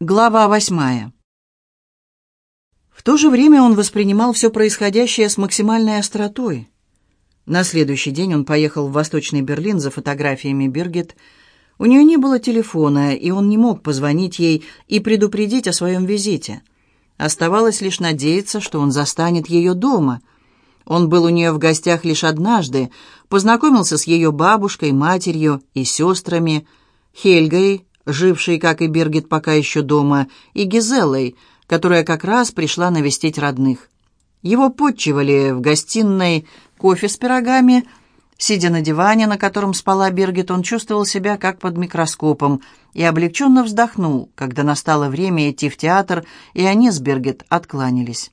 Глава восьмая. В то же время он воспринимал все происходящее с максимальной остротой. На следующий день он поехал в Восточный Берлин за фотографиями Биргит. У нее не было телефона, и он не мог позвонить ей и предупредить о своем визите. Оставалось лишь надеяться, что он застанет ее дома. Он был у нее в гостях лишь однажды, познакомился с ее бабушкой, матерью и сестрами, Хельгой, жившей, как и Бергит, пока еще дома, и Гизеллой, которая как раз пришла навестить родных. Его подчивали в гостиной кофе с пирогами. Сидя на диване, на котором спала Бергит, он чувствовал себя как под микроскопом и облегченно вздохнул, когда настало время идти в театр, и они с Бергит откланялись.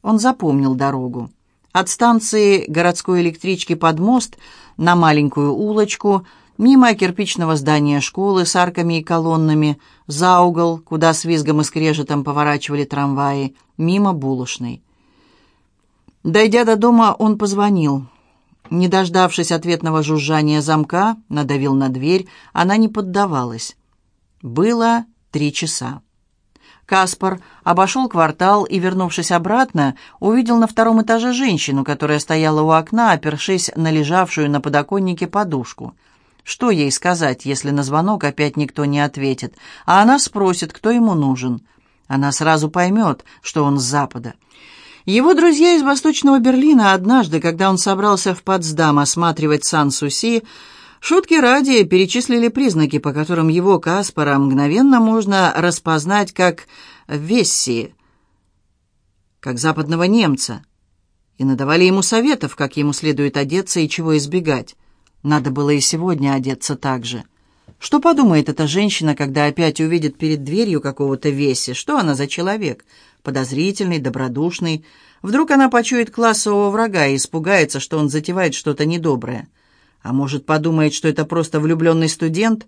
Он запомнил дорогу. От станции городской электрички под мост на маленькую улочку – мимо кирпичного здания школы с арками и колоннами, за угол, куда с визгом и скрежетом поворачивали трамваи, мимо булочной. Дойдя до дома, он позвонил. Не дождавшись ответного жужжания замка, надавил на дверь, она не поддавалась. Было три часа. Каспар обошел квартал и, вернувшись обратно, увидел на втором этаже женщину, которая стояла у окна, опершись на лежавшую на подоконнике подушку — что ей сказать, если на звонок опять никто не ответит, а она спросит, кто ему нужен? Она сразу поймет, что он с Запада. Его друзья из Восточного Берлина однажды, когда он собрался в Потсдам осматривать Сан-Суси, шутки ради перечислили признаки, по которым его Каспара мгновенно можно распознать как Весси, как западного немца, и надавали ему советов, как ему следует одеться и чего избегать. Надо было и сегодня одеться так же. Что подумает эта женщина, когда опять увидит перед дверью какого-то веси? Что она за человек? Подозрительный, добродушный. Вдруг она почует классового врага и испугается, что он затевает что-то недоброе. А может, подумает, что это просто влюбленный студент?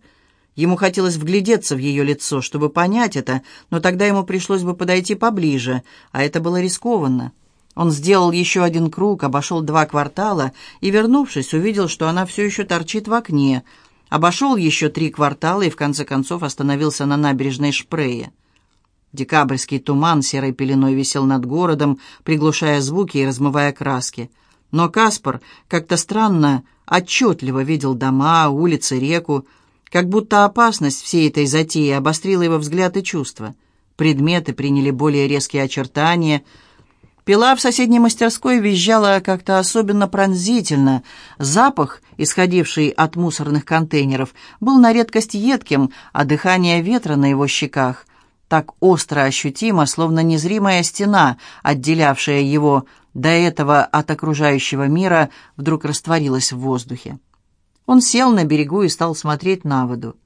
Ему хотелось вглядеться в ее лицо, чтобы понять это, но тогда ему пришлось бы подойти поближе, а это было рискованно. Он сделал еще один круг, обошел два квартала и, вернувшись, увидел, что она все еще торчит в окне. Обошел еще три квартала и, в конце концов, остановился на набережной Шпрее. Декабрьский туман серой пеленой висел над городом, приглушая звуки и размывая краски. Но Каспар как-то странно, отчетливо видел дома, улицы, реку, как будто опасность всей этой затеи обострила его взгляд и чувства. Предметы приняли более резкие очертания — Пила в соседней мастерской визжала как-то особенно пронзительно. Запах, исходивший от мусорных контейнеров, был на редкость едким, а дыхание ветра на его щеках так остро ощутимо, словно незримая стена, отделявшая его до этого от окружающего мира, вдруг растворилась в воздухе. Он сел на берегу и стал смотреть на воду.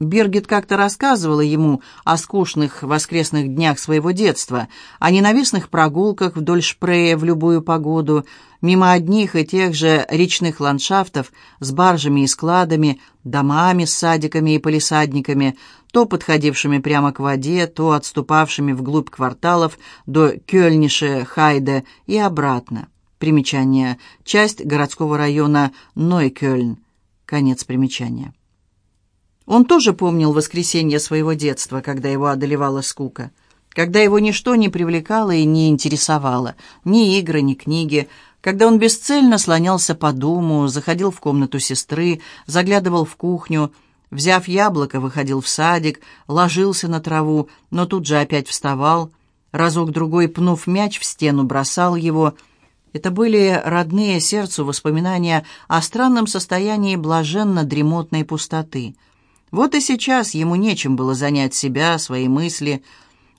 Бергит как-то рассказывала ему о скучных воскресных днях своего детства, о ненавистных прогулках вдоль Шпрея в любую погоду, мимо одних и тех же речных ландшафтов с баржами и складами, домами с садиками и полисадниками, то подходившими прямо к воде, то отступавшими вглубь кварталов до Кёльнише, Хайде и обратно. Примечание. Часть городского района Нойкёльн. Конец примечания. Он тоже помнил воскресенье своего детства, когда его одолевала скука, когда его ничто не привлекало и не интересовало, ни игры, ни книги, когда он бесцельно слонялся по дому, заходил в комнату сестры, заглядывал в кухню, взяв яблоко, выходил в садик, ложился на траву, но тут же опять вставал, разок-другой, пнув мяч в стену, бросал его. Это были родные сердцу воспоминания о странном состоянии блаженно-дремотной пустоты — вот и сейчас ему нечем было занять себя, свои мысли.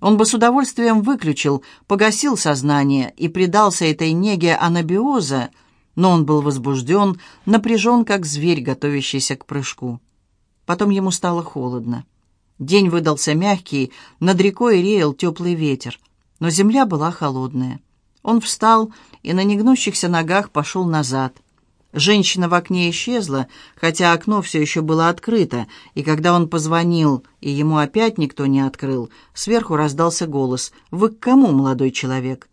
Он бы с удовольствием выключил, погасил сознание и предался этой неге анабиоза, но он был возбужден, напряжен, как зверь, готовящийся к прыжку. Потом ему стало холодно. День выдался мягкий, над рекой реял теплый ветер, но земля была холодная. Он встал и на негнущихся ногах пошел назад — Женщина в окне исчезла, хотя окно все еще было открыто, и когда он позвонил, и ему опять никто не открыл, сверху раздался голос «Вы к кому, молодой человек?»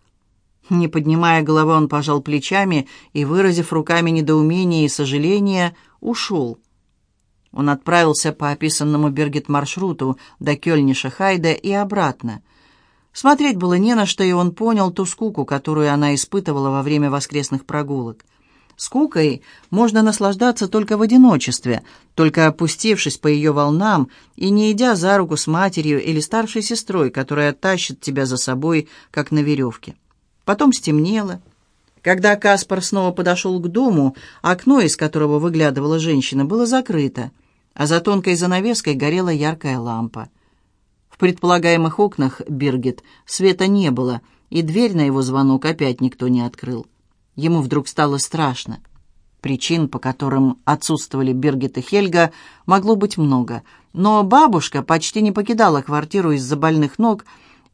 Не поднимая головы, он пожал плечами и, выразив руками недоумение и сожаление, ушел. Он отправился по описанному Бергет маршруту до Кёльниша Хайда и обратно. Смотреть было не на что, и он понял ту скуку, которую она испытывала во время воскресных прогулок. Скукой можно наслаждаться только в одиночестве, только опустившись по ее волнам и не идя за руку с матерью или старшей сестрой, которая тащит тебя за собой, как на веревке. Потом стемнело. Когда Каспар снова подошел к дому, окно, из которого выглядывала женщина, было закрыто — а за тонкой занавеской горела яркая лампа. В предполагаемых окнах Биргит света не было, и дверь на его звонок опять никто не открыл. Ему вдруг стало страшно. Причин, по которым отсутствовали Биргит и Хельга, могло быть много, но бабушка почти не покидала квартиру из-за больных ног,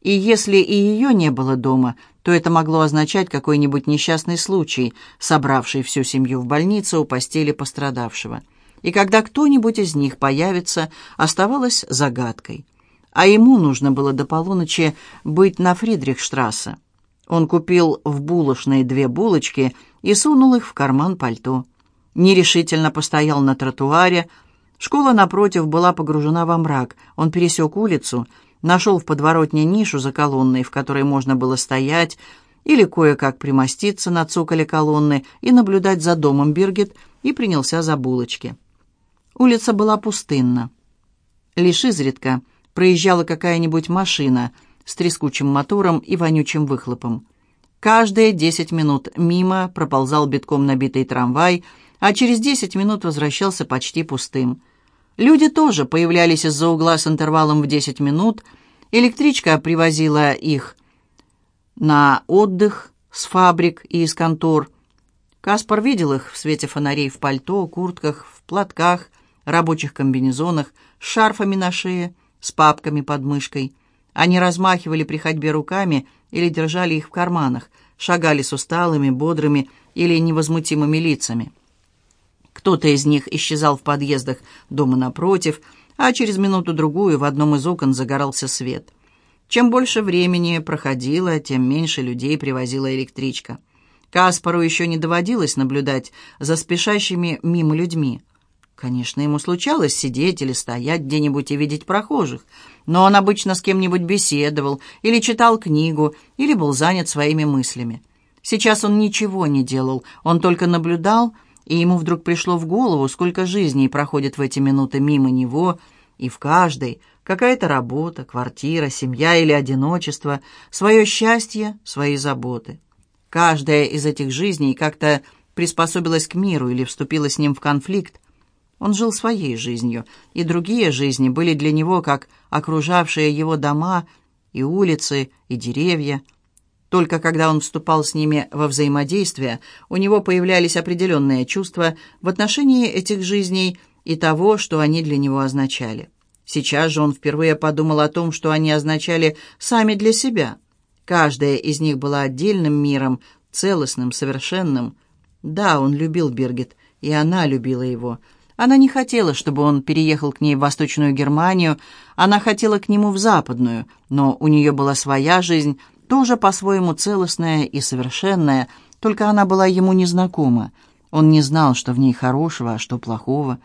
и если и ее не было дома, то это могло означать какой-нибудь несчастный случай, собравший всю семью в больнице у постели пострадавшего и когда кто-нибудь из них появится, оставалось загадкой. А ему нужно было до полуночи быть на Фридрихштрассе. Он купил в булочной две булочки и сунул их в карман пальто. Нерешительно постоял на тротуаре. Школа напротив была погружена во мрак. Он пересек улицу, нашел в подворотне нишу за колонной, в которой можно было стоять, или кое-как примоститься на цоколе колонны и наблюдать за домом Биргит, и принялся за булочки. Улица была пустынна. Лишь изредка проезжала какая-нибудь машина с трескучим мотором и вонючим выхлопом. Каждые десять минут мимо проползал битком набитый трамвай, а через десять минут возвращался почти пустым. Люди тоже появлялись из-за угла с интервалом в десять минут. Электричка привозила их на отдых с фабрик и из контор. Каспар видел их в свете фонарей в пальто, куртках, в платках, рабочих комбинезонах, с шарфами на шее, с папками под мышкой. Они размахивали при ходьбе руками или держали их в карманах, шагали с усталыми, бодрыми или невозмутимыми лицами. Кто-то из них исчезал в подъездах дома напротив, а через минуту-другую в одном из окон загорался свет. Чем больше времени проходило, тем меньше людей привозила электричка. Каспару еще не доводилось наблюдать за спешащими мимо людьми. Конечно, ему случалось сидеть или стоять где-нибудь и видеть прохожих, но он обычно с кем-нибудь беседовал или читал книгу, или был занят своими мыслями. Сейчас он ничего не делал, он только наблюдал, и ему вдруг пришло в голову, сколько жизней проходит в эти минуты мимо него, и в каждой какая-то работа, квартира, семья или одиночество, свое счастье, свои заботы. Каждая из этих жизней как-то приспособилась к миру или вступила с ним в конфликт, он жил своей жизнью, и другие жизни были для него как окружавшие его дома и улицы, и деревья. Только когда он вступал с ними во взаимодействие, у него появлялись определенные чувства в отношении этих жизней и того, что они для него означали. Сейчас же он впервые подумал о том, что они означали сами для себя. Каждая из них была отдельным миром, целостным, совершенным. Да, он любил Бергет, и она любила его — она не хотела, чтобы он переехал к ней в Восточную Германию, она хотела к нему в Западную, но у нее была своя жизнь, тоже по-своему целостная и совершенная, только она была ему незнакома. Он не знал, что в ней хорошего, а что плохого.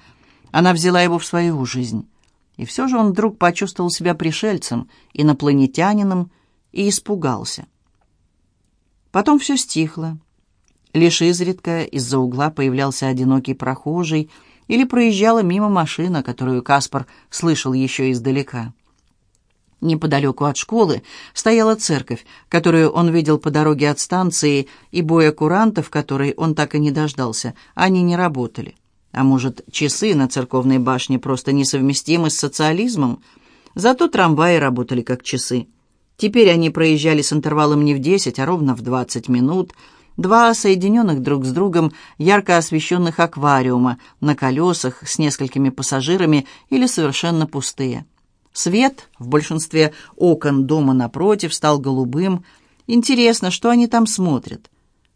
Она взяла его в свою жизнь. И все же он вдруг почувствовал себя пришельцем, инопланетянином, и испугался. Потом все стихло. Лишь изредка из-за угла появлялся одинокий прохожий — или проезжала мимо машина, которую Каспар слышал еще издалека. Неподалеку от школы стояла церковь, которую он видел по дороге от станции, и боя курантов, которой он так и не дождался, они не работали. А может, часы на церковной башне просто несовместимы с социализмом? Зато трамваи работали как часы. Теперь они проезжали с интервалом не в 10, а ровно в 20 минут – Два соединенных друг с другом ярко освещенных аквариума на колесах с несколькими пассажирами или совершенно пустые. Свет в большинстве окон дома напротив стал голубым. Интересно, что они там смотрят.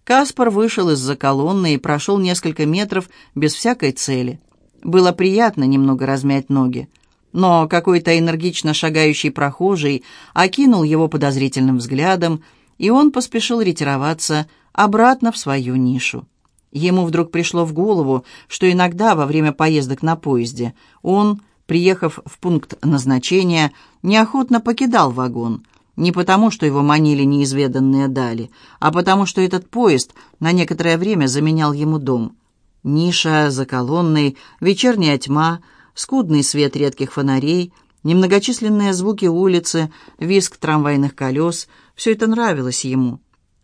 Каспар вышел из-за колонны и прошел несколько метров без всякой цели. Было приятно немного размять ноги. Но какой-то энергично шагающий прохожий окинул его подозрительным взглядом, и он поспешил ретироваться обратно в свою нишу. Ему вдруг пришло в голову, что иногда во время поездок на поезде он, приехав в пункт назначения, неохотно покидал вагон, не потому, что его манили неизведанные дали, а потому, что этот поезд на некоторое время заменял ему дом. Ниша за колонной, вечерняя тьма, скудный свет редких фонарей, немногочисленные звуки улицы, визг трамвайных колес — все это нравилось ему.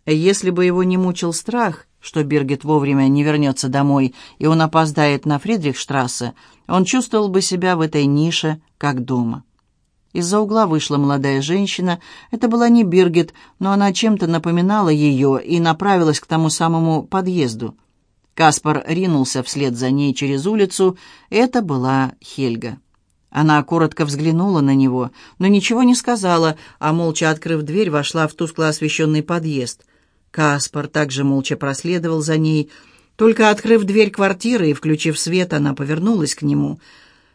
Если бы его не мучил страх, что Биргит вовремя не вернется домой, и он опоздает на Фридрихштрассе, он чувствовал бы себя в этой нише, как дома. Из-за угла вышла молодая женщина. Это была не Биргит, но она чем-то напоминала ее и направилась к тому самому подъезду. Каспар ринулся вслед за ней через улицу. Это была Хельга. Она коротко взглянула на него, но ничего не сказала, а, молча открыв дверь, вошла в тускло освещенный подъезд. Каспар также молча проследовал за ней. Только открыв дверь квартиры и включив свет, она повернулась к нему.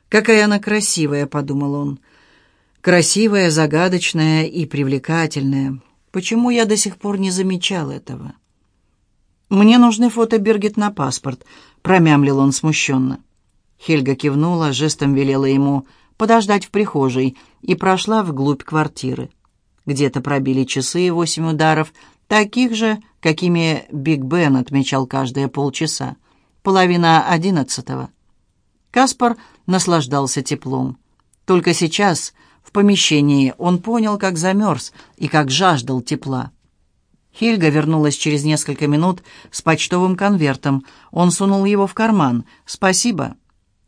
«Какая она красивая!» — подумал он. «Красивая, загадочная и привлекательная. Почему я до сих пор не замечал этого?» «Мне нужны фото Бергет на паспорт», — промямлил он смущенно. Хельга кивнула, жестом велела ему подождать в прихожей и прошла вглубь квартиры. Где-то пробили часы восемь ударов — таких же, какими Биг Бен отмечал каждые полчаса. Половина одиннадцатого. Каспар наслаждался теплом. Только сейчас, в помещении, он понял, как замерз и как жаждал тепла. Хильга вернулась через несколько минут с почтовым конвертом. Он сунул его в карман. «Спасибо».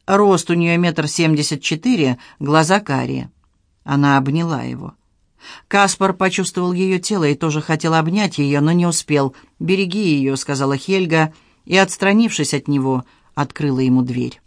Рост у нее метр семьдесят четыре, глаза карие. Она обняла его. Каспар почувствовал ее тело и тоже хотел обнять ее, но не успел. «Береги ее», — сказала Хельга, и, отстранившись от него, открыла ему дверь.